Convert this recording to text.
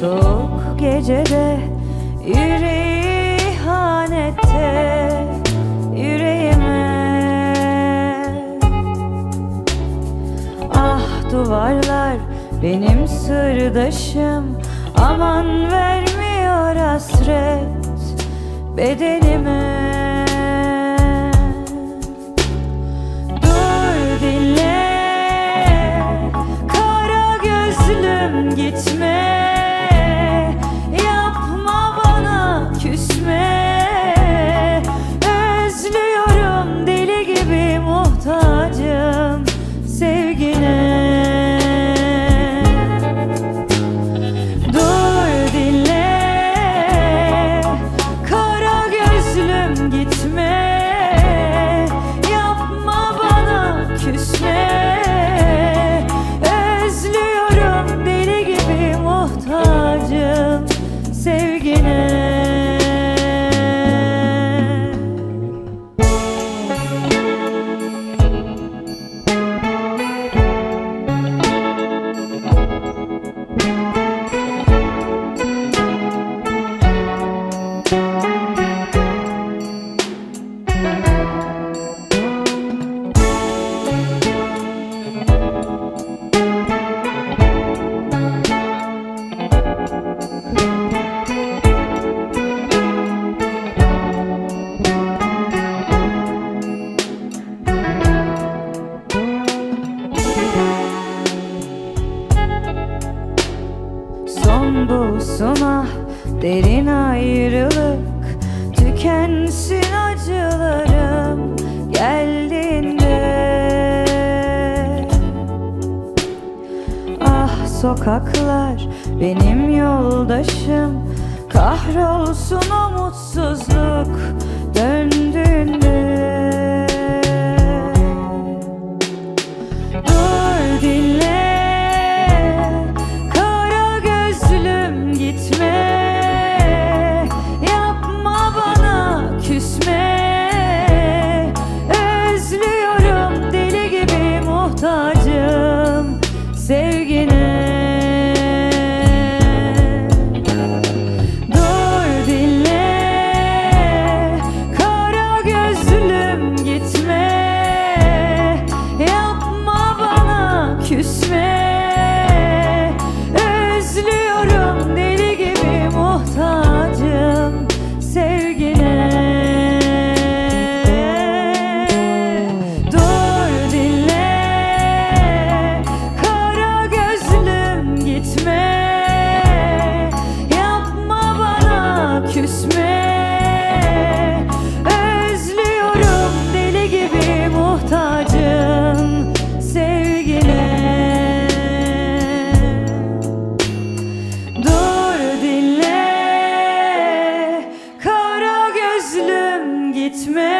soğuk gecede Yüreği ihanette yüreğime. Ah duvarlar benim sırdaşım Aman vermiyor hasret bedenime. Dur dinle Kara gözlüm gitme muhtacım Son bulsun ah derin ayrılık. Tükensin acılarım geldiğinde. Ah sokaklar benim yoldaşım. Kahrolsun o mutsuzluk döndüğünde küsme Özlüyorum deli gibi muhtacım sevgine. Dur dinle Kara gözlüm gitme